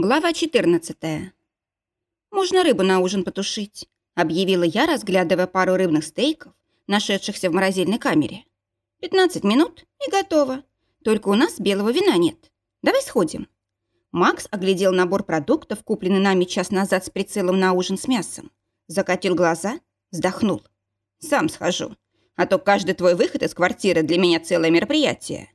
Глава 14. «Можно рыбу на ужин потушить», — объявила я, разглядывая пару рыбных стейков, нашедшихся в морозильной камере. «15 минут и готово. Только у нас белого вина нет. Давай сходим». Макс оглядел набор продуктов, купленный нами час назад с прицелом на ужин с мясом. Закатил глаза, вздохнул. «Сам схожу. А то каждый твой выход из квартиры для меня целое мероприятие».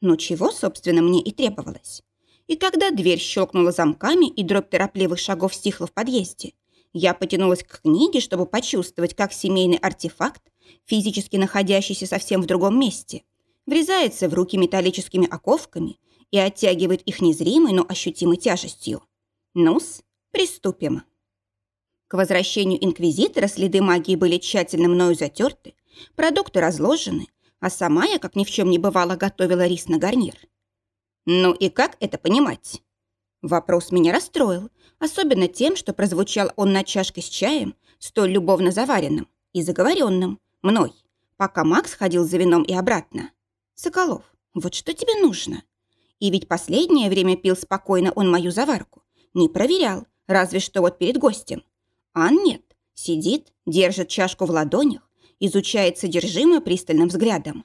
Ну чего, собственно, мне и требовалось. И когда дверь щелкнула замками и дробь торопливых шагов стихла в подъезде, я потянулась к книге, чтобы почувствовать, как семейный артефакт, физически находящийся совсем в другом месте, врезается в руки металлическими оковками и оттягивает их незримой, но ощутимой тяжестью. Ну-с, приступим. К возвращению инквизитора следы магии были тщательно мною затерты, продукты разложены, а сама я, как ни в чем не бывало, готовила рис на гарнир. Ну и как это понимать? Вопрос меня расстроил, особенно тем, что прозвучал он на чашке с чаем, столь любовно заваренным и заговоренным, мной, пока Макс ходил за вином и обратно. Соколов, вот что тебе нужно? И ведь последнее время пил спокойно он мою заварку, не проверял, разве что вот перед гостем. А нет, сидит, держит чашку в ладонях, изучает содержимое пристальным взглядом.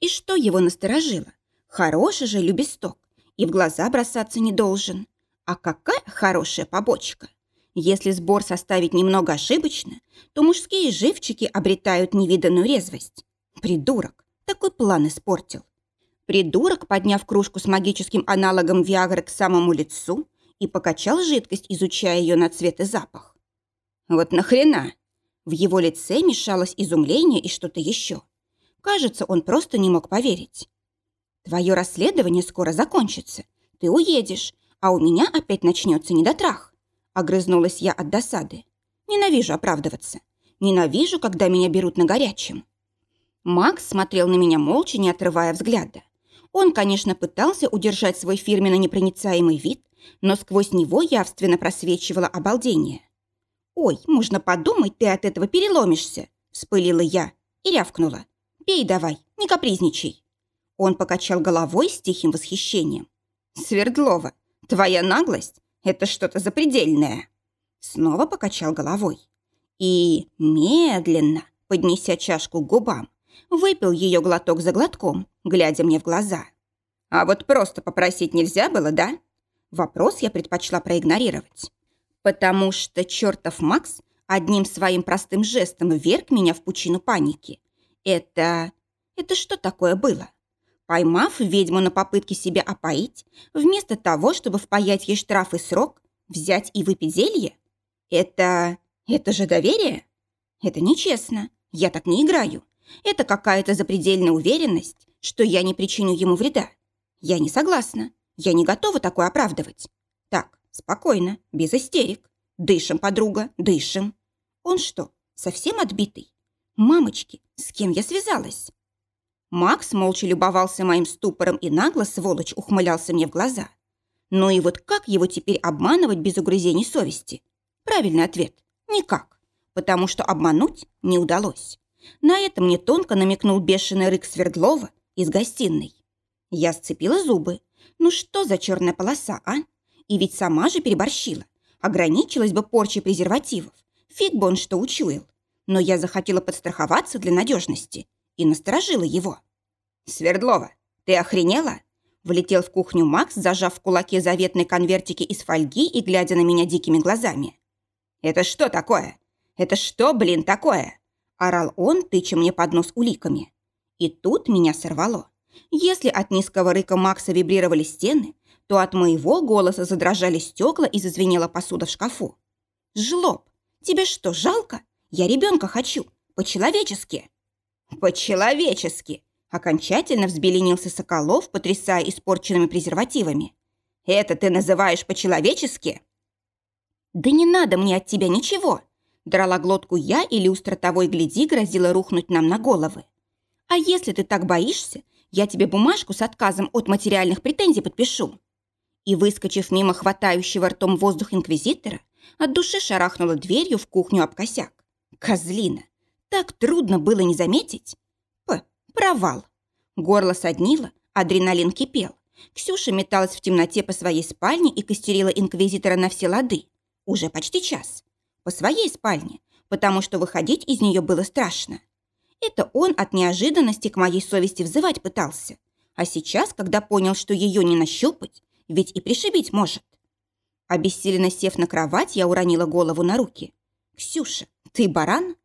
И что его насторожило? Хороший же любесток и в глаза бросаться не должен. А какая хорошая побочка! Если сбор составить немного ошибочно, то мужские живчики обретают невиданную резвость. Придурок, такой план испортил. Придурок, подняв кружку с магическим аналогом Виагры к самому лицу и покачал жидкость, изучая ее на цвет и запах. Вот нахрена? В его лице мешалось изумление и что-то еще. Кажется, он просто не мог поверить. Твое расследование скоро закончится. Ты уедешь, а у меня опять начнется недотрах. Огрызнулась я от досады. Ненавижу оправдываться. Ненавижу, когда меня берут на горячем. Макс смотрел на меня молча, не отрывая взгляда. Он, конечно, пытался удержать свой фирменно непроницаемый вид, но сквозь него явственно просвечивало обалдение. «Ой, можно подумать, ты от этого переломишься!» – вспылила я и рявкнула. «Пей давай, не капризничай!» Он покачал головой с тихим восхищением. «Свердлова, твоя наглость — это что-то запредельное!» Снова покачал головой. И медленно, поднеся чашку к губам, выпил ее глоток за глотком, глядя мне в глаза. «А вот просто попросить нельзя было, да?» Вопрос я предпочла проигнорировать. Потому что чертов Макс одним своим простым жестом вверг меня в пучину паники. Это... это что такое было? Поймав ведьму на попытке себя опоить, вместо того, чтобы впаять ей штраф и срок, взять и выпить зелье? Это... это же доверие? Это нечестно. Я так не играю. Это какая-то запредельная уверенность, что я не причиню ему вреда. Я не согласна. Я не готова такое оправдывать. Так, спокойно, без истерик. Дышим, подруга, дышим. Он что, совсем отбитый? Мамочки, с кем я связалась? Макс молча любовался моим ступором и нагло, сволочь, ухмылялся мне в глаза. Ну и вот как его теперь обманывать без угрызений совести? Правильный ответ – никак, потому что обмануть не удалось. На это мне тонко намекнул бешеный рык Свердлова из гостиной. Я сцепила зубы. Ну что за черная полоса, а? И ведь сама же переборщила. Ограничилась бы порчей презервативов. Фиг бы он что учуял. Но я захотела подстраховаться для надежности и насторожила его. «Свердлова, ты охренела?» Влетел в кухню Макс, зажав в кулаке заветные конвертики из фольги и глядя на меня дикими глазами. «Это что такое? Это что, блин, такое?» Орал он, тыча мне под нос уликами. И тут меня сорвало. Если от низкого рыка Макса вибрировали стены, то от моего голоса задрожали стекла и зазвенела посуда в шкафу. «Жлоб, тебе что, жалко? Я ребенка хочу. По-человечески». «По-человечески!» Окончательно взбеленился Соколов, потрясая испорченными презервативами. «Это ты называешь по-человечески?» «Да не надо мне от тебя ничего!» Драла глотку я, и люстра того и гляди грозила рухнуть нам на головы. «А если ты так боишься, я тебе бумажку с отказом от материальных претензий подпишу». И, выскочив мимо хватающего ртом воздух инквизитора, от души шарахнула дверью в кухню об косяк. Козлина! Так трудно было не заметить. П. Провал. Горло соднило, адреналин кипел. Ксюша металась в темноте по своей спальне и костерила инквизитора на все лады. Уже почти час. По своей спальне, потому что выходить из нее было страшно. Это он от неожиданности к моей совести взывать пытался. А сейчас, когда понял, что ее не нащупать, ведь и пришибить может. Обессиленно сев на кровать, я уронила голову на руки. «Ксюша, ты баран?»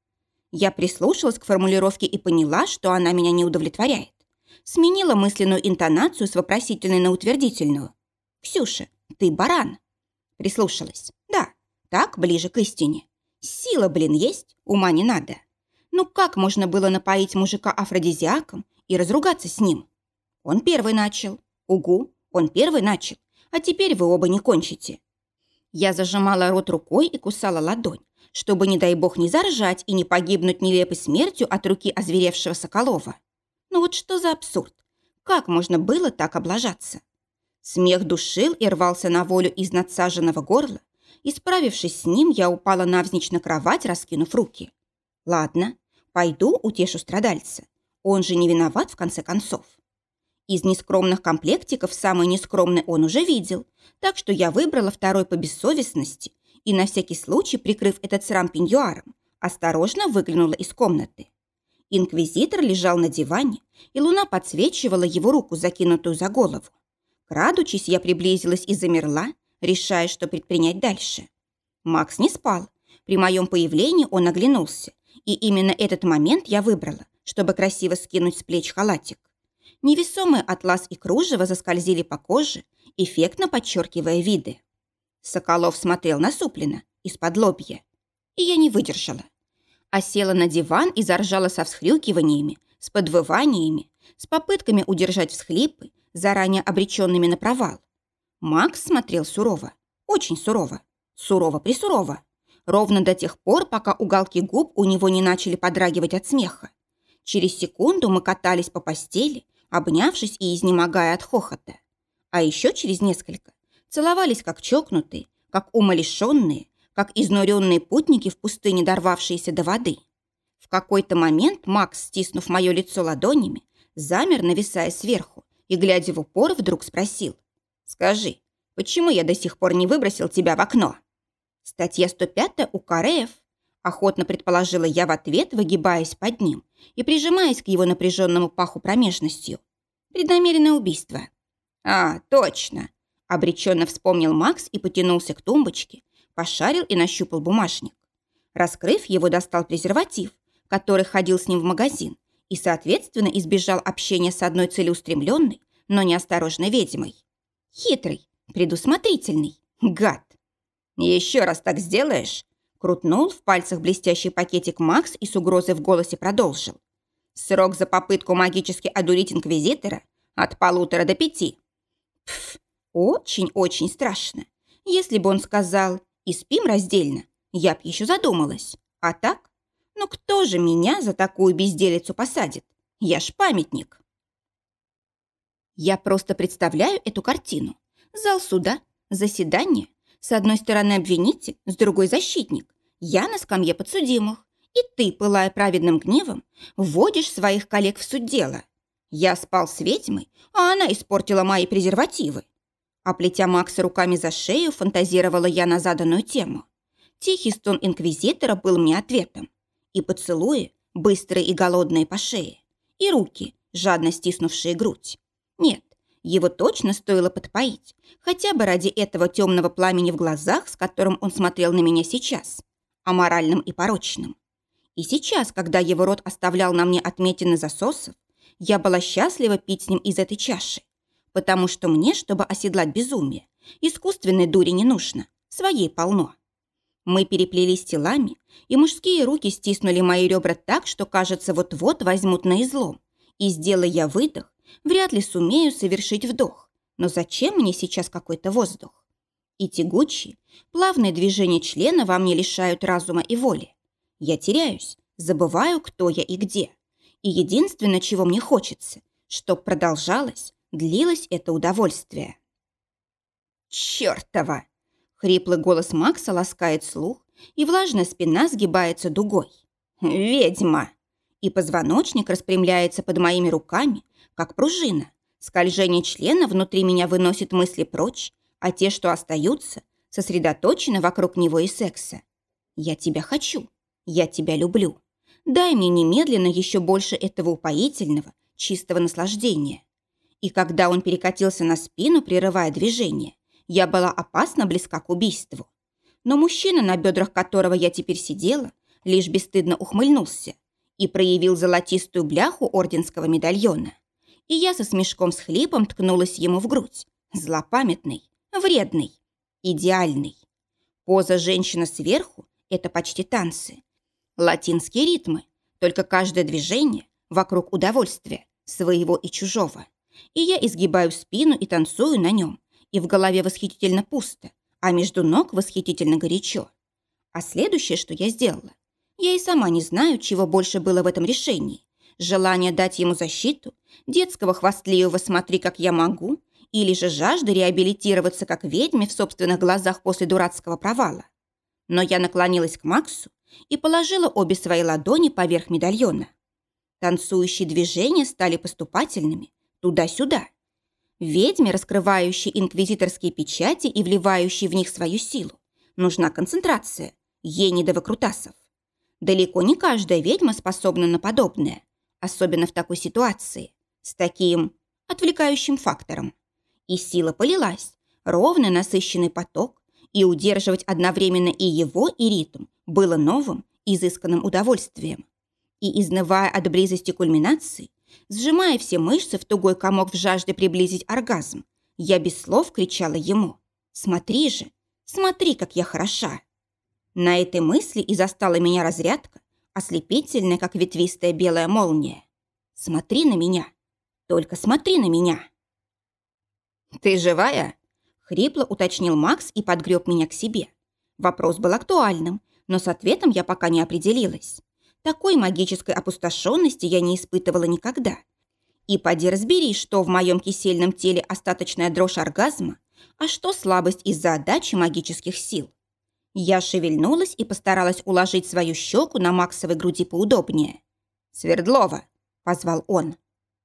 Я прислушалась к формулировке и поняла, что она меня не удовлетворяет. Сменила мысленную интонацию с вопросительной на утвердительную. «Ксюша, ты баран?» Прислушалась. «Да, так ближе к истине. Сила, блин, есть, ума не надо. Ну как можно было напоить мужика афродизиаком и разругаться с ним? Он первый начал. Угу, он первый начал. А теперь вы оба не кончите. Я зажимала рот рукой и кусала ладонь, чтобы, не дай бог, не заржать и не погибнуть нелепой смертью от руки озверевшего Соколова. Ну вот что за абсурд? Как можно было так облажаться? Смех душил и рвался на волю из надсаженного горла, и, справившись с ним, я упала навзничь на кровать, раскинув руки. Ладно, Пойду утешу страдальца. Он же не виноват в конце концов. Из нескромных комплектиков самый нескромный он уже видел, так что я выбрала второй по бессовестности и на всякий случай, прикрыв этот срам пеньюаром, осторожно выглянула из комнаты. Инквизитор лежал на диване, и луна подсвечивала его руку, закинутую за голову. Крадучись, я приблизилась и замерла, решая, что предпринять дальше. Макс не спал. При моем появлении он оглянулся и именно этот момент я выбрала, чтобы красиво скинуть с плеч халатик. Невесомые атлас и кружево заскользили по коже, эффектно подчеркивая виды. Соколов смотрел насупленно, из-под лобья. И я не выдержала. А села на диван и заржала со всхрюкиваниями, с подвываниями, с попытками удержать всхлипы, заранее обреченными на провал. Макс смотрел сурово, очень сурово, сурово-присурово ровно до тех пор, пока уголки губ у него не начали подрагивать от смеха. Через секунду мы катались по постели, обнявшись и изнемогая от хохота. А еще через несколько целовались как чокнутые, как умалишенные, как изнуренные путники в пустыне, дорвавшиеся до воды. В какой-то момент Макс, стиснув мое лицо ладонями, замер, нависая сверху, и, глядя в упор, вдруг спросил. «Скажи, почему я до сих пор не выбросил тебя в окно?» Статья 105 у КРФ. Охотно предположила я в ответ, выгибаясь под ним и прижимаясь к его напряженному паху промежностью. Преднамеренное убийство. А, точно. Обреченно вспомнил Макс и потянулся к тумбочке, пошарил и нащупал бумажник. Раскрыв его, достал презерватив, который ходил с ним в магазин, и, соответственно, избежал общения с одной целеустремленной, но неосторожной ведьмой. Хитрый, предусмотрительный, гад. «Еще раз так сделаешь?» Крутнул в пальцах блестящий пакетик Макс и с угрозой в голосе продолжил. «Срок за попытку магически одурить инквизитора от полутора до пяти». Пф, очень-очень страшно. Если бы он сказал «и спим раздельно», я б еще задумалась. А так? Ну кто же меня за такую безделицу посадит? Я ж памятник. Я просто представляю эту картину. Зал суда, заседание, с одной стороны обвинитель, с другой защитник. Я на скамье подсудимых. И ты, пылая праведным гневом, вводишь своих коллег в суд дела. Я спал с ведьмой, а она испортила мои презервативы. Оплетя Макса руками за шею, фантазировала я на заданную тему. Тихий стон инквизитора был мне ответом. И поцелуи, быстрые и голодные по шее. И руки, жадно стиснувшие грудь. Нет, его точно стоило подпоить, хотя бы ради этого темного пламени в глазах, с которым он смотрел на меня сейчас, аморальным и порочным. И сейчас, когда его рот оставлял на мне отметины засосов, я была счастлива пить с ним из этой чаши, потому что мне, чтобы оседлать безумие, искусственной дури не нужно, своей полно. Мы переплелись телами, и мужские руки стиснули мои ребра так, что, кажется, вот-вот возьмут на излом, и, сделая выдох, Вряд ли сумею совершить вдох. Но зачем мне сейчас какой-то воздух? И тягучие, плавные движения члена во мне лишают разума и воли. Я теряюсь, забываю, кто я и где. И единственное, чего мне хочется, чтоб продолжалось, длилось это удовольствие. «Чёртова!» Хриплый голос Макса ласкает слух, и влажная спина сгибается дугой. «Ведьма!» И позвоночник распрямляется под моими руками, как пружина, Скольжение члена внутри меня выносит мысли прочь, а те, что остаются, сосредоточены вокруг него и секса. Я тебя хочу. Я тебя люблю. Дай мне немедленно еще больше этого упоительного, чистого наслаждения. И когда он перекатился на спину, прерывая движение, я была опасно близка к убийству. Но мужчина, на бедрах которого я теперь сидела, лишь бесстыдно ухмыльнулся и проявил золотистую бляху орденского медальона. И я со смешком с хлипом ткнулась ему в грудь. Злопамятный, вредный, идеальный. Поза женщина сверху – это почти танцы. Латинские ритмы, только каждое движение вокруг удовольствия, своего и чужого. И я изгибаю спину и танцую на нем, и в голове восхитительно пусто, а между ног восхитительно горячо. А следующее, что я сделала, я и сама не знаю, чего больше было в этом решении. Желание дать ему защиту, детского хвастливого «смотри, как я могу», или же жажда реабилитироваться как ведьме в собственных глазах после дурацкого провала. Но я наклонилась к Максу и положила обе свои ладони поверх медальона. Танцующие движения стали поступательными, туда-сюда. Ведьме, раскрывающей инквизиторские печати и вливающей в них свою силу, нужна концентрация, ей не до выкрутасов. Далеко не каждая ведьма способна на подобное, особенно в такой ситуации, с таким отвлекающим фактором. И сила полилась, ровный насыщенный поток, и удерживать одновременно и его, и ритм было новым, изысканным удовольствием. И, изнывая от близости кульминации, сжимая все мышцы в тугой комок в жажде приблизить оргазм, я без слов кричала ему «Смотри же, смотри, как я хороша!» На этой мысли и застала меня разрядка, ослепительная, как ветвистая белая молния. «Смотри на меня! Только смотри на меня!» «Ты живая?» — хрипло уточнил Макс и подгреб меня к себе. Вопрос был актуальным, но с ответом я пока не определилась. Такой магической опустошенности я не испытывала никогда. И поди разбери, что в моем кисельном теле остаточная дрожь оргазма, а что слабость из-за отдачи магических сил. Я шевельнулась и постаралась уложить свою щеку на Максовой груди поудобнее. «Свердлова!» – позвал он.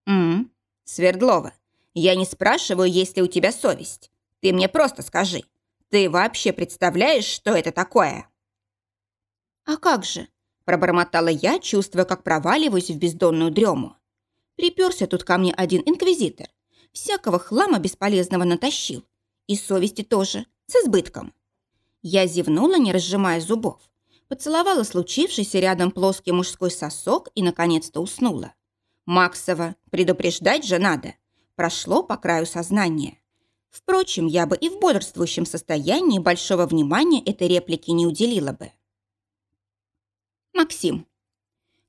«М-м, Свердлова, я не спрашиваю, есть ли у тебя совесть. Ты мне просто скажи. Ты вообще представляешь, что это такое?» «А как же?» – пробормотала я, чувствуя, как проваливаюсь в бездонную дрему. Приперся тут ко мне один инквизитор. Всякого хлама бесполезного натащил. И совести тоже, с избытком. Я зевнула, не разжимая зубов. Поцеловала случившийся рядом плоский мужской сосок и, наконец-то, уснула. Максова предупреждать же надо прошло по краю сознания. Впрочем, я бы и в бодрствующем состоянии большого внимания этой реплике не уделила бы. Максим.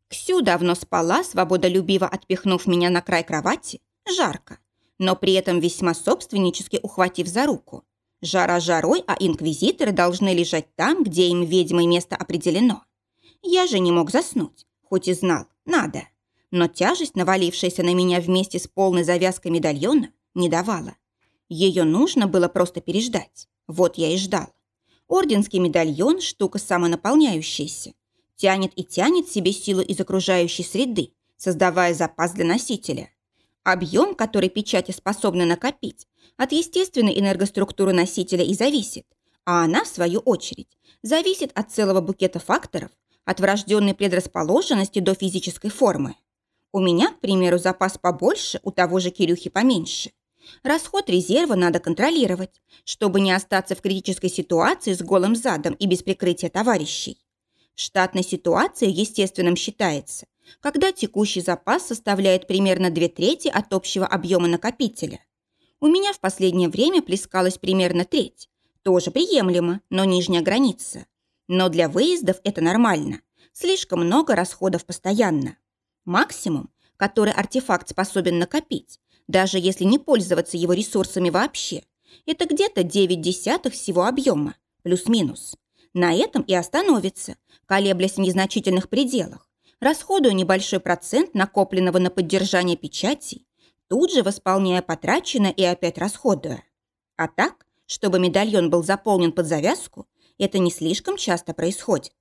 Ксю давно спала, свободолюбиво отпихнув меня на край кровати. Жарко, но при этом весьма собственнически ухватив за руку. Жара жарой, а инквизиторы должны лежать там, где им ведьмой место определено. Я же не мог заснуть, хоть и знал, надо но тяжесть, навалившаяся на меня вместе с полной завязкой медальона, не давала. Ее нужно было просто переждать. Вот я и ждал. Орденский медальон – штука самонаполняющаяся. Тянет и тянет себе силу из окружающей среды, создавая запас для носителя. Объем, который печати способны накопить, от естественной энергоструктуры носителя и зависит, а она, в свою очередь, зависит от целого букета факторов, от врожденной предрасположенности до физической формы. У меня, к примеру, запас побольше, у того же Кирюхи поменьше. Расход резерва надо контролировать, чтобы не остаться в критической ситуации с голым задом и без прикрытия товарищей. Штатной ситуации естественным считается, когда текущий запас составляет примерно две трети от общего объема накопителя. У меня в последнее время плескалась примерно треть. Тоже приемлемо, но нижняя граница. Но для выездов это нормально. Слишком много расходов постоянно. Максимум, который артефакт способен накопить, даже если не пользоваться его ресурсами вообще, это где-то 9 десятых всего объема, плюс-минус. На этом и остановится, колеблясь в незначительных пределах, расходуя небольшой процент накопленного на поддержание печатей, тут же восполняя потраченное и опять расходуя. А так, чтобы медальон был заполнен под завязку, это не слишком часто происходит.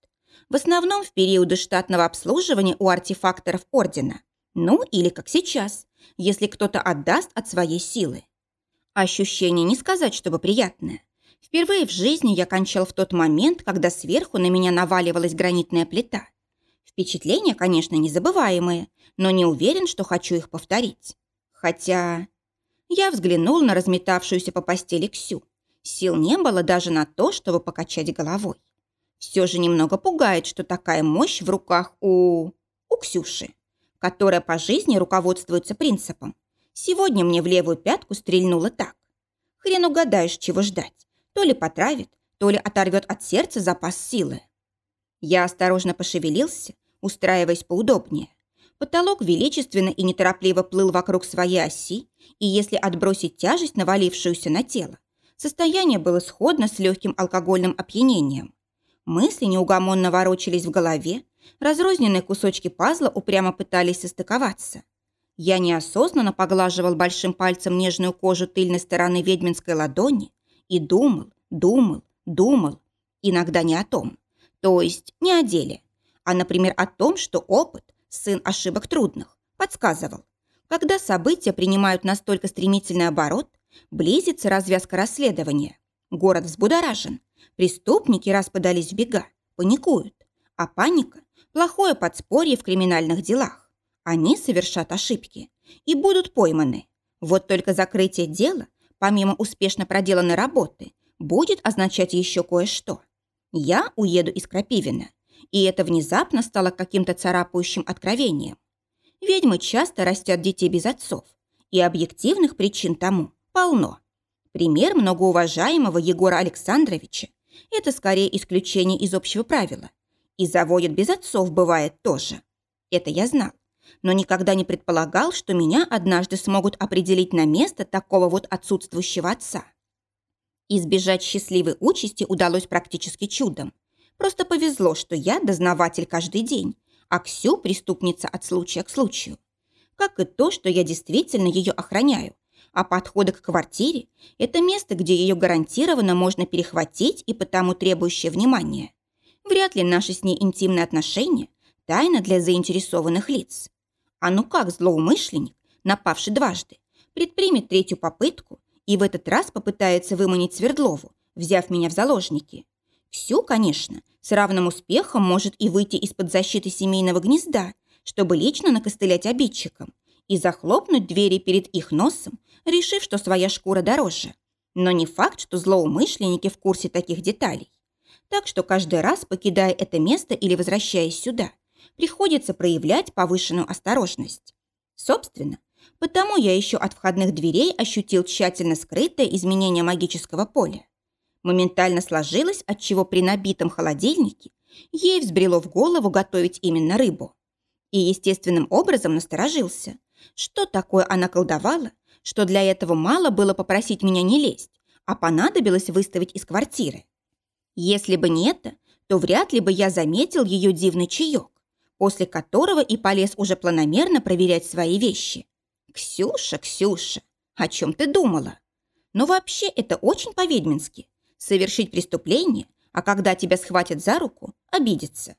В основном в периоды штатного обслуживания у артефакторов Ордена. Ну, или как сейчас, если кто-то отдаст от своей силы. Ощущение не сказать, чтобы приятное. Впервые в жизни я кончал в тот момент, когда сверху на меня наваливалась гранитная плита. Впечатления, конечно, незабываемые, но не уверен, что хочу их повторить. Хотя... Я взглянул на разметавшуюся по постели Ксю. Сил не было даже на то, чтобы покачать головой. Все же немного пугает, что такая мощь в руках у... у Ксюши, которая по жизни руководствуется принципом. Сегодня мне в левую пятку стрельнуло так. Хрен угадаешь, чего ждать. То ли потравит, то ли оторвет от сердца запас силы. Я осторожно пошевелился, устраиваясь поудобнее. Потолок величественно и неторопливо плыл вокруг своей оси, и если отбросить тяжесть, навалившуюся на тело, состояние было сходно с легким алкогольным опьянением. Мысли неугомонно ворочались в голове, разрозненные кусочки пазла упрямо пытались состыковаться. Я неосознанно поглаживал большим пальцем нежную кожу тыльной стороны ведьминской ладони и думал, думал, думал, иногда не о том, то есть не о деле, а, например, о том, что опыт сын ошибок трудных, подсказывал. Когда события принимают настолько стремительный оборот, близится развязка расследования. Город взбудоражен. Преступники раз подались в бега, паникуют. А паника – плохое подспорье в криминальных делах. Они совершат ошибки и будут пойманы. Вот только закрытие дела, помимо успешно проделанной работы, будет означать еще кое-что. Я уеду из Крапивина – и это внезапно стало каким-то царапающим откровением. Ведьмы часто растят детей без отцов, и объективных причин тому полно. Пример многоуважаемого Егора Александровича – это скорее исключение из общего правила. И заводят без отцов бывает тоже. Это я знал, но никогда не предполагал, что меня однажды смогут определить на место такого вот отсутствующего отца. Избежать счастливой участи удалось практически чудом. Просто повезло, что я дознаватель каждый день, а Ксю – преступница от случая к случаю. Как и то, что я действительно ее охраняю. А подходы к квартире – это место, где ее гарантированно можно перехватить и потому требующее внимания. Вряд ли наши с ней интимные отношения – тайна для заинтересованных лиц. А ну как злоумышленник, напавший дважды, предпримет третью попытку и в этот раз попытается выманить Свердлову, взяв меня в заложники. Ксю, конечно, с равным успехом может и выйти из-под защиты семейного гнезда, чтобы лично накостылять обидчикам и захлопнуть двери перед их носом, решив, что своя шкура дороже. Но не факт, что злоумышленники в курсе таких деталей. Так что каждый раз, покидая это место или возвращаясь сюда, приходится проявлять повышенную осторожность. Собственно, потому я еще от входных дверей ощутил тщательно скрытое изменение магического поля моментально сложилось, отчего при набитом холодильнике ей взбрело в голову готовить именно рыбу. И естественным образом насторожился. Что такое она колдовала, что для этого мало было попросить меня не лезть, а понадобилось выставить из квартиры. Если бы не это, то вряд ли бы я заметил ее дивный чаек, после которого и полез уже планомерно проверять свои вещи. «Ксюша, Ксюша, о чем ты думала?» Но вообще это очень по-ведьмински совершить преступление, а когда тебя схватят за руку, обидеться.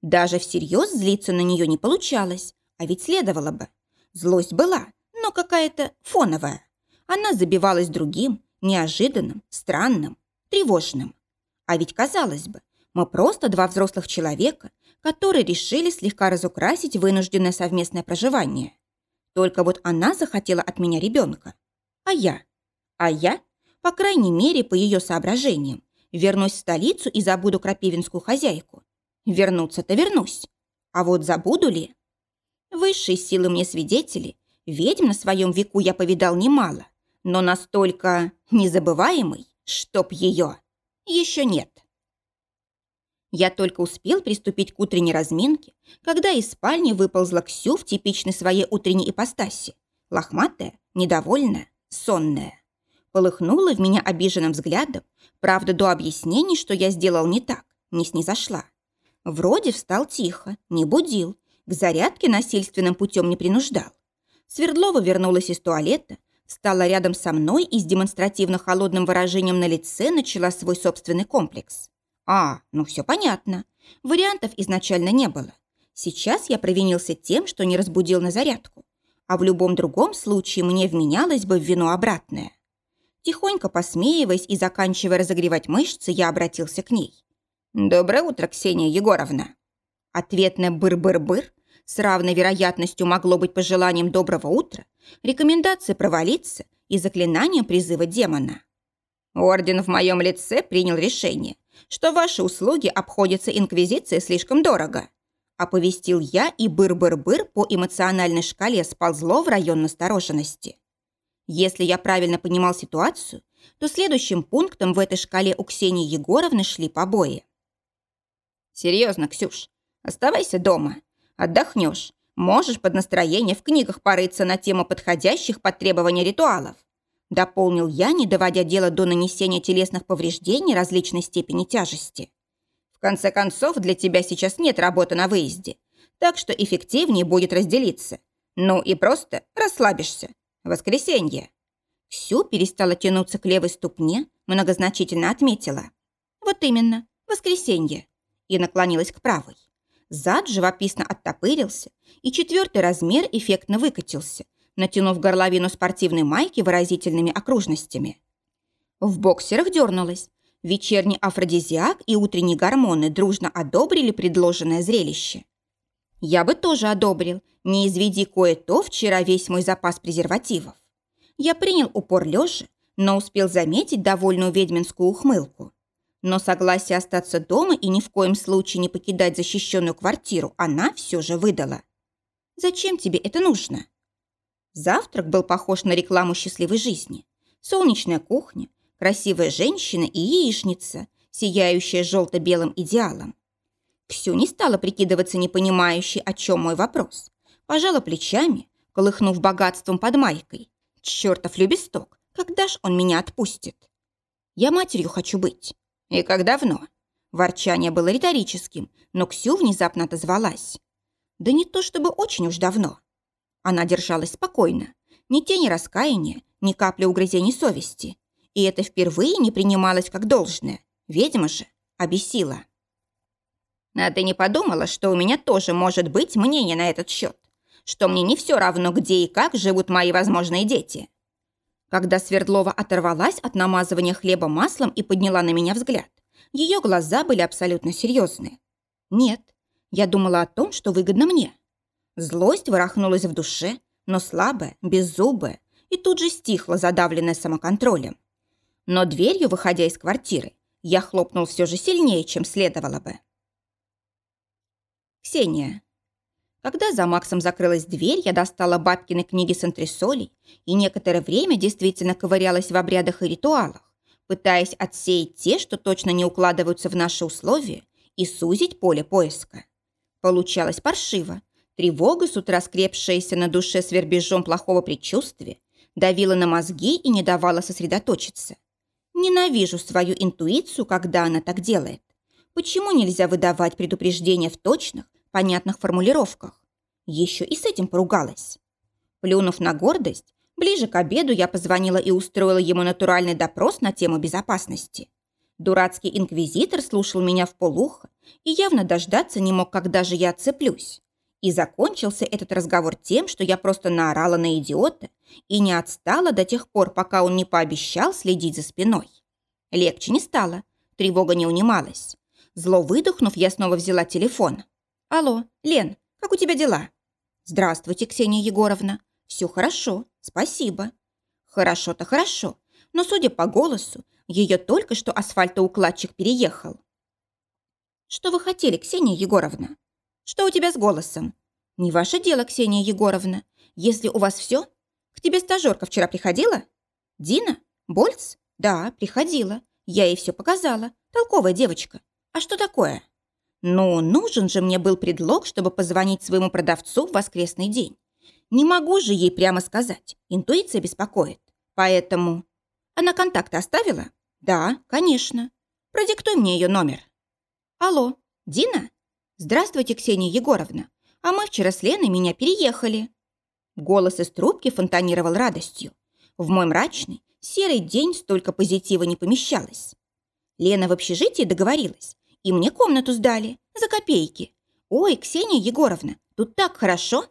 Даже всерьез злиться на нее не получалось, а ведь следовало бы. Злость была, но какая-то фоновая. Она забивалась другим, неожиданным, странным, тревожным. А ведь, казалось бы, мы просто два взрослых человека, которые решили слегка разукрасить вынужденное совместное проживание. Только вот она захотела от меня ребенка. А я? А я по крайней мере, по ее соображениям, вернусь в столицу и забуду крапивинскую хозяйку. Вернуться-то вернусь. А вот забуду ли? Высшие силы мне свидетели. Ведьм на своем веку я повидал немало, но настолько незабываемый, чтоб ее, еще нет. Я только успел приступить к утренней разминке, когда из спальни выползла Ксю в типичной своей утренней ипостаси. Лохматая, недовольная, сонная полыхнула в меня обиженным взглядом, правда, до объяснений, что я сделал не так, не снизошла. Вроде встал тихо, не будил, к зарядке насильственным путем не принуждал. Свердлова вернулась из туалета, встала рядом со мной и с демонстративно холодным выражением на лице начала свой собственный комплекс. А, ну все понятно. Вариантов изначально не было. Сейчас я провинился тем, что не разбудил на зарядку. а в любом другом случае мне вменялось бы в вину обратное. Тихонько посмеиваясь и заканчивая разогревать мышцы, я обратился к ней. «Доброе утро, Ксения Егоровна!» Ответное «быр-быр-быр» с равной вероятностью могло быть пожеланием доброго утра, рекомендацией провалиться и заклинанием призыва демона. Орден в моем лице принял решение, что ваши услуги обходятся инквизицией слишком дорого. Оповестил я, и быр-быр-быр по эмоциональной шкале сползло в район настороженности. Если я правильно понимал ситуацию, то следующим пунктом в этой шкале у Ксении Егоровны шли побои. «Серьезно, Ксюш, оставайся дома. Отдохнешь. Можешь под настроение в книгах порыться на тему подходящих под требования ритуалов. Дополнил я, не доводя дело до нанесения телесных повреждений различной степени тяжести. В конце концов, для тебя сейчас нет работы на выезде, так что эффективнее будет разделиться. Ну и просто расслабишься. Воскресенье. Ксю перестала тянуться к левой ступне, многозначительно отметила. Вот именно, воскресенье и наклонилась к правой. Зад живописно оттопырился, и четвертый размер эффектно выкатился, натянув горловину спортивной майки выразительными окружностями. В боксерах дернулась. Вечерний афродизиак и утренние гормоны дружно одобрили предложенное зрелище. Я бы тоже одобрил, не изведи кое-то вчера весь мой запас презервативов. Я принял упор лежа, но успел заметить довольную ведьминскую ухмылку. Но согласие остаться дома и ни в коем случае не покидать защищенную квартиру она все же выдала. «Зачем тебе это нужно?» Завтрак был похож на рекламу счастливой жизни. Солнечная кухня, красивая женщина и яичница, сияющая желто-белым идеалом. Ксю не стала прикидываться непонимающей, о чем мой вопрос. Пожала плечами, колыхнув богатством под майкой. Чертов любесток, когда ж он меня отпустит? Я матерью хочу быть. «И как давно?» Ворчание было риторическим, но Ксю внезапно отозвалась. «Да не то чтобы очень уж давно». Она держалась спокойно. Ни тени раскаяния, ни капли угрызений совести. И это впервые не принималось как должное. Ведьма же обесила. «А ты не подумала, что у меня тоже может быть мнение на этот счет? Что мне не все равно, где и как живут мои возможные дети?» Когда Свердлова оторвалась от намазывания хлеба маслом и подняла на меня взгляд, ее глаза были абсолютно серьезные. Нет, я думала о том, что выгодно мне. Злость ворохнулась в душе, но слабая, беззубая, и тут же стихла, задавленная самоконтролем. Но дверью, выходя из квартиры, я хлопнул все же сильнее, чем следовало бы. Ксения. Когда за Максом закрылась дверь, я достала бабкины книги с антресолей и некоторое время действительно ковырялась в обрядах и ритуалах, пытаясь отсеять те, что точно не укладываются в наши условия, и сузить поле поиска. Получалось паршиво. Тревога, с утра скрепшаяся на душе свербежом плохого предчувствия, давила на мозги и не давала сосредоточиться. Ненавижу свою интуицию, когда она так делает. Почему нельзя выдавать предупреждения в точных, понятных формулировках. Еще и с этим поругалась. Плюнув на гордость, ближе к обеду я позвонила и устроила ему натуральный допрос на тему безопасности. Дурацкий инквизитор слушал меня в полухо и явно дождаться не мог, когда же я отцеплюсь. И закончился этот разговор тем, что я просто наорала на идиота и не отстала до тех пор, пока он не пообещал следить за спиной. Легче не стало, тревога не унималась. Зло выдохнув, я снова взяла телефон. «Алло, Лен, как у тебя дела?» «Здравствуйте, Ксения Егоровна. Все хорошо, спасибо». «Хорошо-то хорошо, но, судя по голосу, ее только что асфальтоукладчик переехал». «Что вы хотели, Ксения Егоровна?» «Что у тебя с голосом?» «Не ваше дело, Ксения Егоровна. Если у вас все...» «К тебе стажерка вчера приходила?» «Дина? Больц?» «Да, приходила. Я ей все показала. Толковая девочка. А что такое?» Но нужен же мне был предлог, чтобы позвонить своему продавцу в воскресный день. Не могу же ей прямо сказать. Интуиция беспокоит. Поэтому... Она контакты оставила? Да, конечно. Продиктуй мне ее номер. Алло, Дина? Здравствуйте, Ксения Егоровна. А мы вчера с Леной меня переехали. Голос из трубки фонтанировал радостью. В мой мрачный, серый день столько позитива не помещалось. Лена в общежитии договорилась, и мне комнату сдали. За копейки. Ой, Ксения Егоровна, тут так хорошо.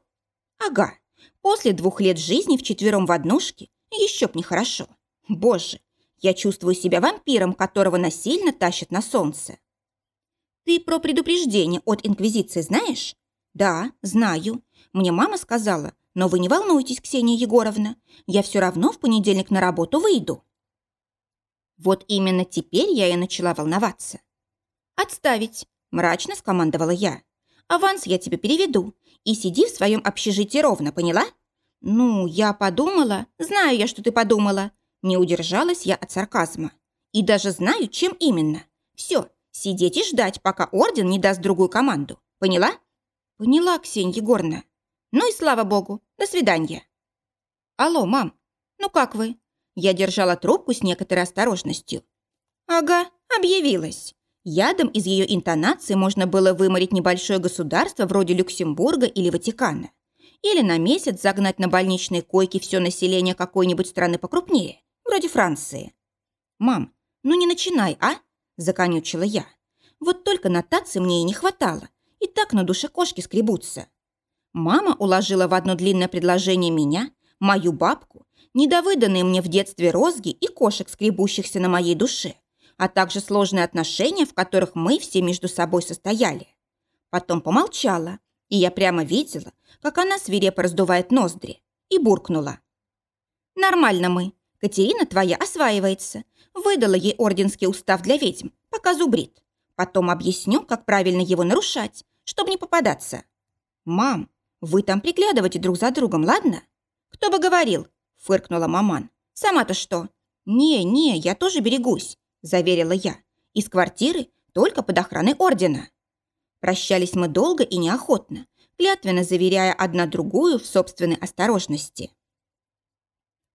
Ага. После двух лет жизни вчетвером в однушке еще б нехорошо. Боже, я чувствую себя вампиром, которого насильно тащат на солнце. Ты про предупреждение от Инквизиции знаешь? Да, знаю. Мне мама сказала, но вы не волнуйтесь, Ксения Егоровна, я все равно в понедельник на работу выйду. Вот именно теперь я и начала волноваться. «Отставить!» – мрачно скомандовала я. «Аванс я тебе переведу, и сиди в своем общежитии ровно, поняла? Ну, я подумала, знаю я, что ты подумала. Не удержалась я от сарказма. И даже знаю, чем именно. Все, сидеть и ждать, пока орден не даст другую команду. Поняла? Поняла, Ксения Егоровна. Ну и слава богу, до свидания. Алло, мам, ну как вы? Я держала трубку с некоторой осторожностью. Ага, объявилась. Ядом из ее интонации можно было выморить небольшое государство вроде Люксембурга или Ватикана. Или на месяц загнать на больничные койки все население какой-нибудь страны покрупнее, вроде Франции. «Мам, ну не начинай, а?» – законючила я. «Вот только нотации мне и не хватало. И так на душе кошки скребутся». Мама уложила в одно длинное предложение меня, мою бабку, недовыданные мне в детстве розги и кошек, скребущихся на моей душе, а также сложные отношения, в которых мы все между собой состояли. Потом помолчала, и я прямо видела, как она свирепо раздувает ноздри, и буркнула. «Нормально мы. Катерина твоя осваивается. Выдала ей орденский устав для ведьм, пока зубрит. Потом объясню, как правильно его нарушать, чтобы не попадаться. Мам, вы там приглядывайте друг за другом, ладно? Кто бы говорил, фыркнула маман. Сама-то что? Не, не, я тоже берегусь заверила я. «Из квартиры только под охраной ордена». Прощались мы долго и неохотно, клятвенно заверяя одна другую в собственной осторожности.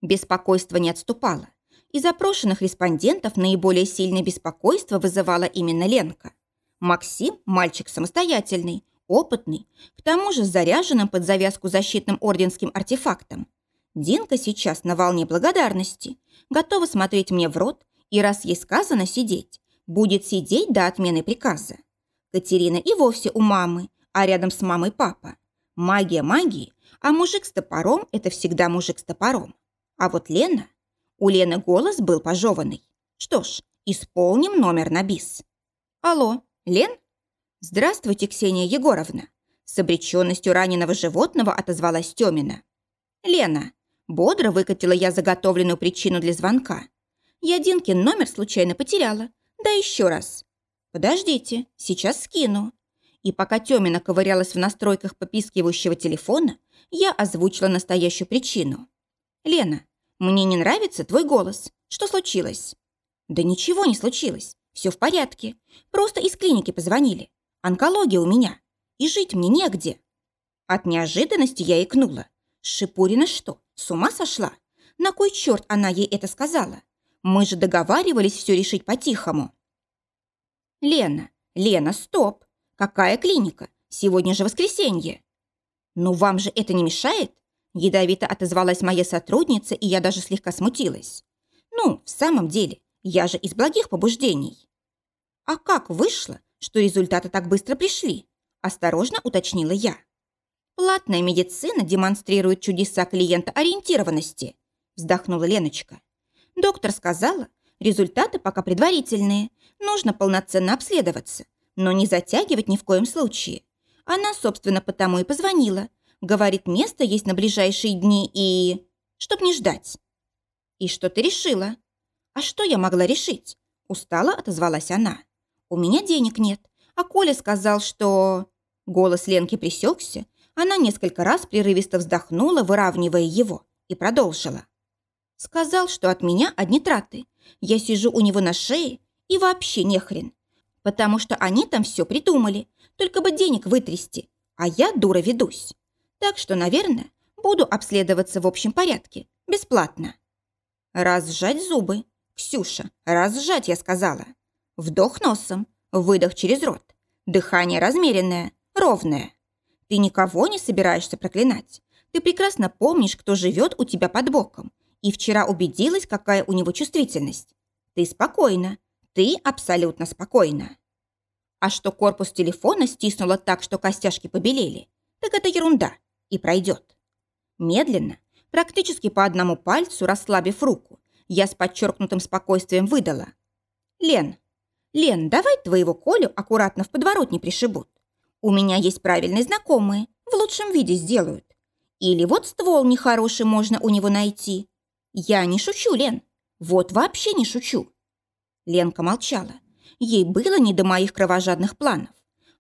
Беспокойство не отступало. Из опрошенных респондентов наиболее сильное беспокойство вызывала именно Ленка. Максим – мальчик самостоятельный, опытный, к тому же заряженным под завязку защитным орденским артефактом. Динка сейчас на волне благодарности, готова смотреть мне в рот и раз ей сказано сидеть, будет сидеть до отмены приказа. Катерина и вовсе у мамы, а рядом с мамой папа. Магия магии, а мужик с топором – это всегда мужик с топором. А вот Лена... У Лены голос был пожеванный. Что ж, исполним номер на бис. Алло, Лен? Здравствуйте, Ксения Егоровна. С обреченностью раненого животного отозвалась Тёмина. Лена. Бодро выкатила я заготовленную причину для звонка. Я Динкин номер случайно потеряла. Да еще раз. Подождите, сейчас скину. И пока Тёмина ковырялась в настройках попискивающего телефона, я озвучила настоящую причину. «Лена, мне не нравится твой голос. Что случилось?» «Да ничего не случилось. Все в порядке. Просто из клиники позвонили. Онкология у меня. И жить мне негде». От неожиданности я икнула. Шипурина что, с ума сошла? На кой черт она ей это сказала? Мы же договаривались все решить по-тихому. Лена, Лена, стоп. Какая клиника? Сегодня же воскресенье. Ну вам же это не мешает? Ядовито отозвалась моя сотрудница, и я даже слегка смутилась. Ну, в самом деле, я же из благих побуждений. А как вышло, что результаты так быстро пришли? Осторожно уточнила я. Платная медицина демонстрирует чудеса клиента-ориентированности, вздохнула Леночка. Доктор сказала, результаты пока предварительные. Нужно полноценно обследоваться, но не затягивать ни в коем случае. Она, собственно, потому и позвонила. Говорит, место есть на ближайшие дни и... Чтоб не ждать. И что ты решила? А что я могла решить? Устала отозвалась она. У меня денег нет. А Коля сказал, что... Голос Ленки присекся. Она несколько раз прерывисто вздохнула, выравнивая его, и продолжила. Сказал, что от меня одни траты. Я сижу у него на шее и вообще не хрен. Потому что они там все придумали, только бы денег вытрясти. А я дура ведусь. Так что, наверное, буду обследоваться в общем порядке, бесплатно. Разжать зубы. Ксюша, разжать, я сказала. Вдох носом, выдох через рот. Дыхание размеренное, ровное. Ты никого не собираешься проклинать. Ты прекрасно помнишь, кто живет у тебя под боком, и вчера убедилась, какая у него чувствительность. Ты спокойна. Ты абсолютно спокойна. А что корпус телефона стиснуло так, что костяшки побелели, так это ерунда и пройдет. Медленно, практически по одному пальцу, расслабив руку, я с подчеркнутым спокойствием выдала. «Лен, Лен, давай твоего Колю аккуратно в подворот не пришибут. У меня есть правильные знакомые, в лучшем виде сделают. Или вот ствол нехороший можно у него найти. Я не шучу, Лен. Вот вообще не шучу». Ленка молчала. Ей было не до моих кровожадных планов.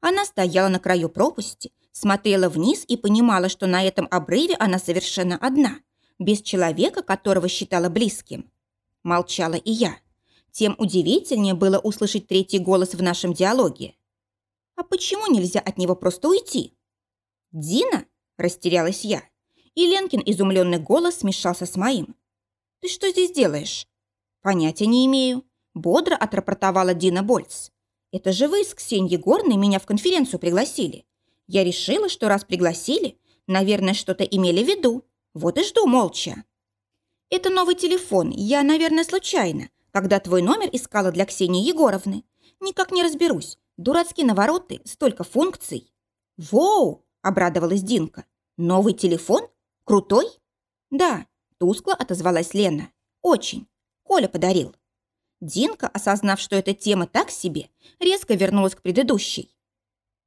Она стояла на краю пропасти, смотрела вниз и понимала, что на этом обрыве она совершенно одна, без человека, которого считала близким. Молчала и я. Тем удивительнее было услышать третий голос в нашем диалоге. «А почему нельзя от него просто уйти?» «Дина?» – растерялась я. И Ленкин изумленный голос смешался с моим. «Ты что здесь делаешь?» «Понятия не имею», – бодро отрапортовала Дина Больц. «Это же вы с Ксенией Горной меня в конференцию пригласили. Я решила, что раз пригласили, наверное, что-то имели в виду. Вот и жду молча». «Это новый телефон. Я, наверное, случайно когда твой номер искала для Ксении Егоровны. Никак не разберусь. Дурацкие навороты, столько функций. Воу, обрадовалась Динка. Новый телефон? Крутой? Да, тускло отозвалась Лена. Очень. Коля подарил. Динка, осознав, что эта тема так себе, резко вернулась к предыдущей.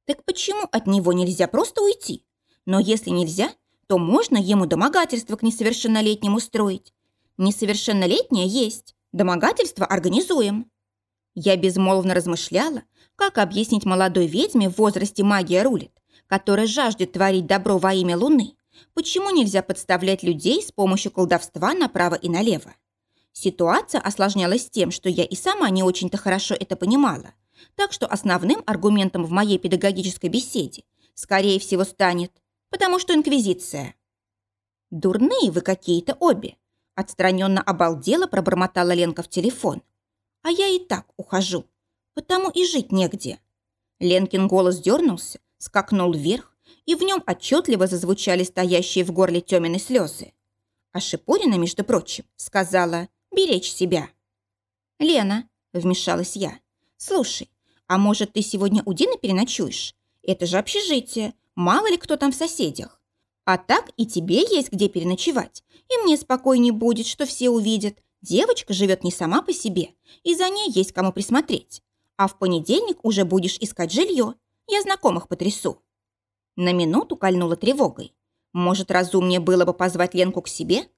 Так почему от него нельзя просто уйти? Но если нельзя, то можно ему домогательство к несовершеннолетним устроить. Несовершеннолетняя есть, Домогательство организуем». Я безмолвно размышляла, как объяснить молодой ведьме в возрасте магия рулит, которая жаждет творить добро во имя Луны, почему нельзя подставлять людей с помощью колдовства направо и налево. Ситуация осложнялась тем, что я и сама не очень-то хорошо это понимала, так что основным аргументом в моей педагогической беседе, скорее всего, станет «потому что инквизиция». «Дурные вы какие-то обе», Отстраненно обалдела, пробормотала Ленка в телефон. А я и так ухожу, потому и жить негде. Ленкин голос дернулся, скакнул вверх, и в нем отчетливо зазвучали стоящие в горле Тёмины слезы. А Шипорина, между прочим, сказала «беречь себя». «Лена», — вмешалась я, — «слушай, а может, ты сегодня у Дины переночуешь? Это же общежитие, мало ли кто там в соседях. А так и тебе есть где переночевать. И мне спокойнее будет, что все увидят. Девочка живет не сама по себе, и за ней есть кому присмотреть. А в понедельник уже будешь искать жилье. Я знакомых потрясу». На минуту кольнула тревогой. Может, разумнее было бы позвать Ленку к себе?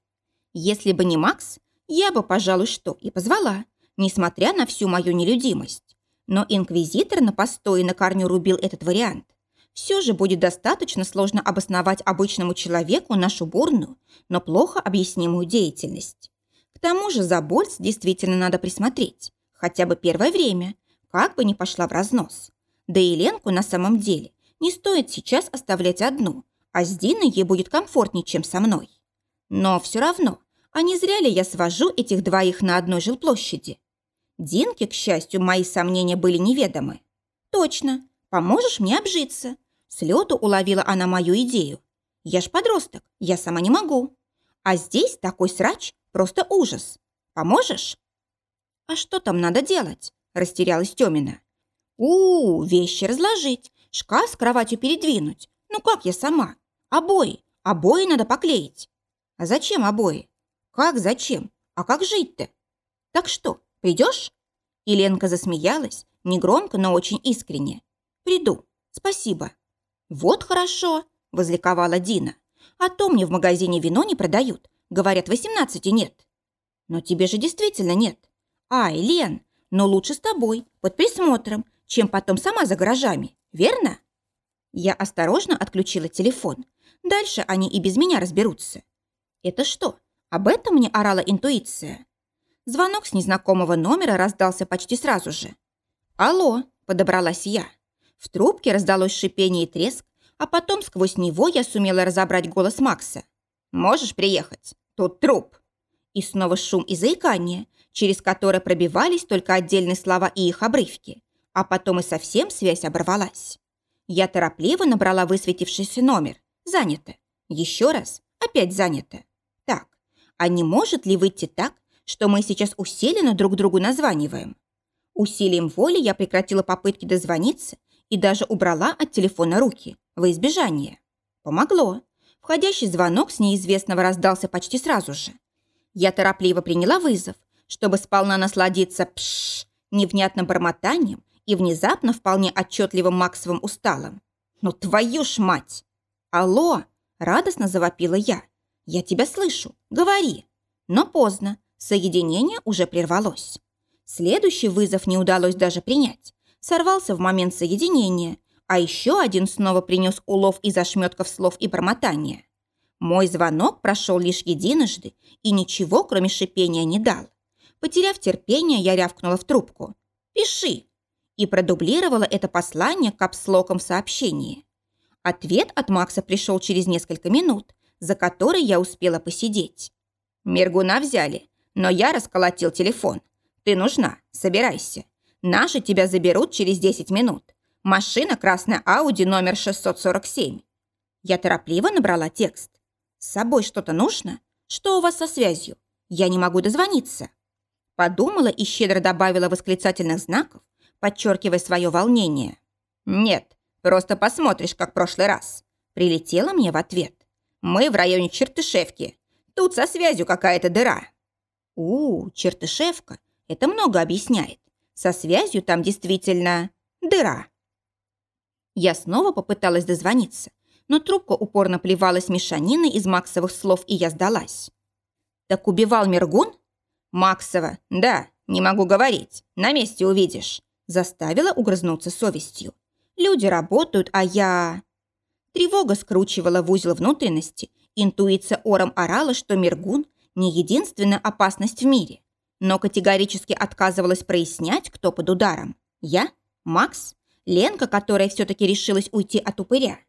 Если бы не Макс, я бы, пожалуй, что и позвала, несмотря на всю мою нелюдимость. Но инквизитор на посту на корню рубил этот вариант все же будет достаточно сложно обосновать обычному человеку нашу бурную, но плохо объяснимую деятельность. К тому же за Больц действительно надо присмотреть, хотя бы первое время, как бы ни пошла в разнос. Да и Ленку на самом деле не стоит сейчас оставлять одну, а с Диной ей будет комфортнее, чем со мной. Но все равно, а не зря ли я свожу этих двоих на одной жилплощади? Динке, к счастью, мои сомнения были неведомы. Точно, поможешь мне обжиться, с лету уловила она мою идею. Я ж подросток, я сама не могу. А здесь такой срач, просто ужас. Поможешь? А что там надо делать? Растерялась Тёмина. У, -у вещи разложить, шкаф с кроватью передвинуть. Ну как я сама? Обои, обои надо поклеить. А зачем обои? Как зачем? А как жить-то? Так что, придешь? Еленка засмеялась, негромко, но очень искренне. Приду. Спасибо. «Вот хорошо», – возликовала Дина. «А то мне в магазине вино не продают. Говорят, восемнадцати нет». «Но тебе же действительно нет». «Ай, Лен, но лучше с тобой, под присмотром, чем потом сама за гаражами, верно?» Я осторожно отключила телефон. Дальше они и без меня разберутся. «Это что, об этом мне орала интуиция?» Звонок с незнакомого номера раздался почти сразу же. «Алло», – подобралась я. В трубке раздалось шипение и треск, а потом сквозь него я сумела разобрать голос Макса. «Можешь приехать? Тут труп!» И снова шум и заикание, через которое пробивались только отдельные слова и их обрывки. А потом и совсем связь оборвалась. Я торопливо набрала высветившийся номер. Занято. Еще раз. Опять занято. Так, а не может ли выйти так, что мы сейчас усиленно друг другу названиваем? Усилием воли я прекратила попытки дозвониться и даже убрала от телефона руки, во избежание. Помогло. Входящий звонок с неизвестного раздался почти сразу же. Я торопливо приняла вызов, чтобы сполна насладиться пш невнятным бормотанием и внезапно вполне отчетливым Максовым усталым. «Ну твою ж мать!» «Алло!» – радостно завопила я. «Я тебя слышу. Говори!» Но поздно. Соединение уже прервалось. Следующий вызов не удалось даже принять. Сорвался в момент соединения, а еще один снова принес улов из ошметков слов и бормотания. Мой звонок прошел лишь единожды и ничего, кроме шипения, не дал. Потеряв терпение, я рявкнула в трубку. «Пиши!» и продублировала это послание капслоком в сообщении. Ответ от Макса пришел через несколько минут, за которые я успела посидеть. «Мергуна взяли, но я расколотил телефон. Ты нужна, собирайся. Наши тебя заберут через 10 минут. Машина красная Ауди номер 647. Я торопливо набрала текст. С собой что-то нужно? Что у вас со связью? Я не могу дозвониться. Подумала и щедро добавила восклицательных знаков, подчеркивая свое волнение. Нет, просто посмотришь, как в прошлый раз. Прилетела мне в ответ. Мы в районе Чертышевки. Тут со связью какая-то дыра. У, Чертышевка. Это много объясняет. Со связью там действительно дыра. Я снова попыталась дозвониться, но трубка упорно плевалась мешаниной из Максовых слов, и я сдалась. «Так убивал Мергун?» «Максова, да, не могу говорить. На месте увидишь». Заставила угрызнуться совестью. «Люди работают, а я...» Тревога скручивала в узел внутренности. Интуиция ором орала, что Мергун – не единственная опасность в мире. Но категорически отказывалась прояснять, кто под ударом. Я? Макс? Ленка, которая все-таки решилась уйти от упыря.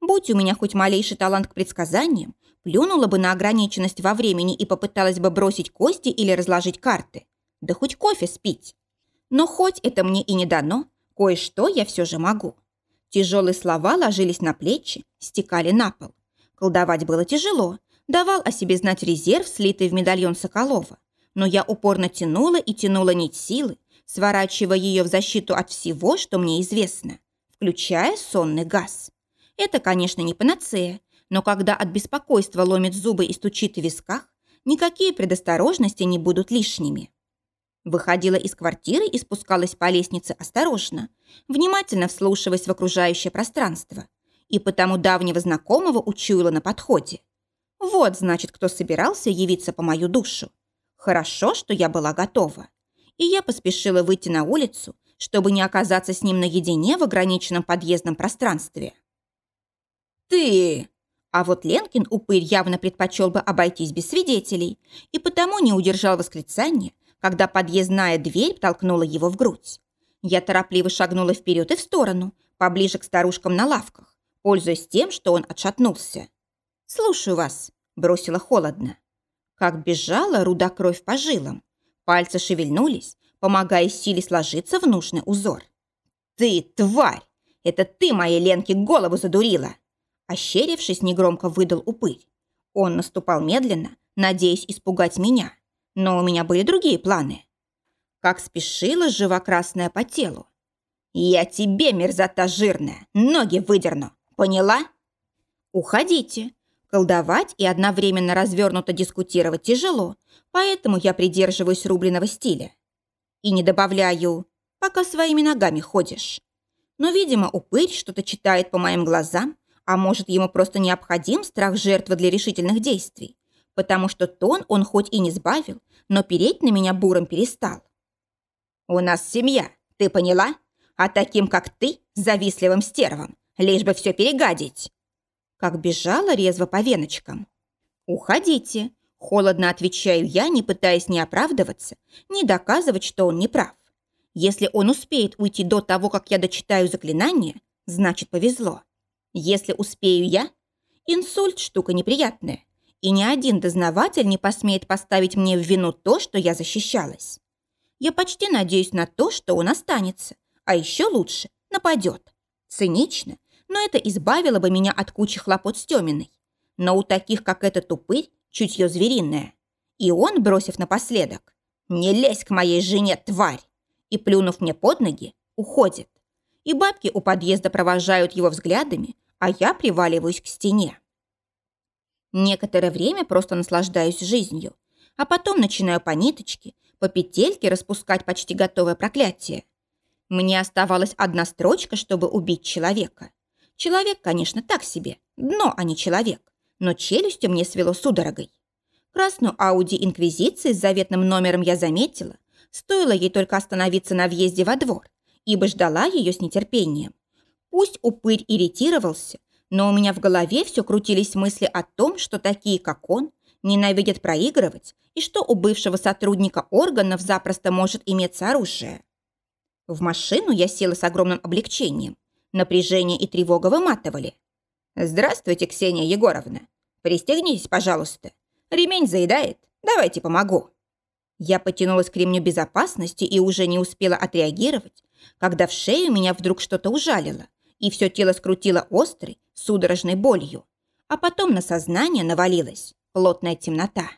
Будь у меня хоть малейший талант к предсказаниям, плюнула бы на ограниченность во времени и попыталась бы бросить кости или разложить карты. Да хоть кофе спить. Но хоть это мне и не дано, кое-что я все же могу. Тяжелые слова ложились на плечи, стекали на пол. Колдовать было тяжело, давал о себе знать резерв, слитый в медальон Соколова. Но я упорно тянула и тянула нить силы, сворачивая ее в защиту от всего, что мне известно, включая сонный газ. Это, конечно, не панацея, но когда от беспокойства ломит зубы и стучит в висках, никакие предосторожности не будут лишними. Выходила из квартиры и спускалась по лестнице осторожно, внимательно вслушиваясь в окружающее пространство, и потому давнего знакомого учуяла на подходе. Вот, значит, кто собирался явиться по мою душу. Хорошо, что я была готова и я поспешила выйти на улицу, чтобы не оказаться с ним наедине в ограниченном подъездном пространстве. «Ты!» А вот Ленкин упырь явно предпочел бы обойтись без свидетелей и потому не удержал восклицания, когда подъездная дверь толкнула его в грудь. Я торопливо шагнула вперед и в сторону, поближе к старушкам на лавках, пользуясь тем, что он отшатнулся. «Слушаю вас», — бросила холодно. Как бежала руда кровь по жилам, Пальцы шевельнулись, помогая силе сложиться в нужный узор. «Ты, тварь! Это ты моей Ленке голову задурила!» Ощерившись, негромко выдал упырь. Он наступал медленно, надеясь испугать меня. Но у меня были другие планы. Как спешила живокрасная по телу. «Я тебе, мерзота жирная, ноги выдерну! Поняла?» «Уходите!» Колдовать и одновременно развернуто дискутировать тяжело, поэтому я придерживаюсь рубленого стиля. И не добавляю «пока своими ногами ходишь». Но, видимо, упырь что-то читает по моим глазам, а может, ему просто необходим страх жертвы для решительных действий, потому что тон он хоть и не сбавил, но переть на меня буром перестал. «У нас семья, ты поняла? А таким, как ты, завистливым стервом, лишь бы все перегадить!» Как бежала резво по веночкам. «Уходите, Холодно отвечаю я, не пытаясь ни оправдываться, ни доказывать, что он не прав. Если он успеет уйти до того, как я дочитаю заклинание, значит повезло. Если успею я, инсульт – штука неприятная, и ни один дознаватель не посмеет поставить мне в вину то, что я защищалась. Я почти надеюсь на то, что он останется, а еще лучше – нападет. Цинично, но это избавило бы меня от кучи хлопот с Тёминой. Но у таких, как этот тупырь, чутье звериное. И он, бросив напоследок, «Не лезь к моей жене, тварь!» и, плюнув мне под ноги, уходит. И бабки у подъезда провожают его взглядами, а я приваливаюсь к стене. Некоторое время просто наслаждаюсь жизнью, а потом начинаю по ниточке, по петельке распускать почти готовое проклятие. Мне оставалась одна строчка, чтобы убить человека. Человек, конечно, так себе, дно, а не человек, но челюстью мне свело судорогой. Красную Ауди Инквизиции с заветным номером я заметила, стоило ей только остановиться на въезде во двор, ибо ждала ее с нетерпением. Пусть упырь иритировался, но у меня в голове все крутились мысли о том, что такие, как он, ненавидят проигрывать и что у бывшего сотрудника органов запросто может иметься оружие. В машину я села с огромным облегчением. Напряжение и тревога выматывали. «Здравствуйте, Ксения Егоровна. Пристегнитесь, пожалуйста. Ремень заедает. Давайте помогу». Я потянулась к ремню безопасности и уже не успела отреагировать, когда в шею меня вдруг что-то ужалило, и все тело скрутило острой, судорожной болью. А потом на сознание навалилась плотная темнота.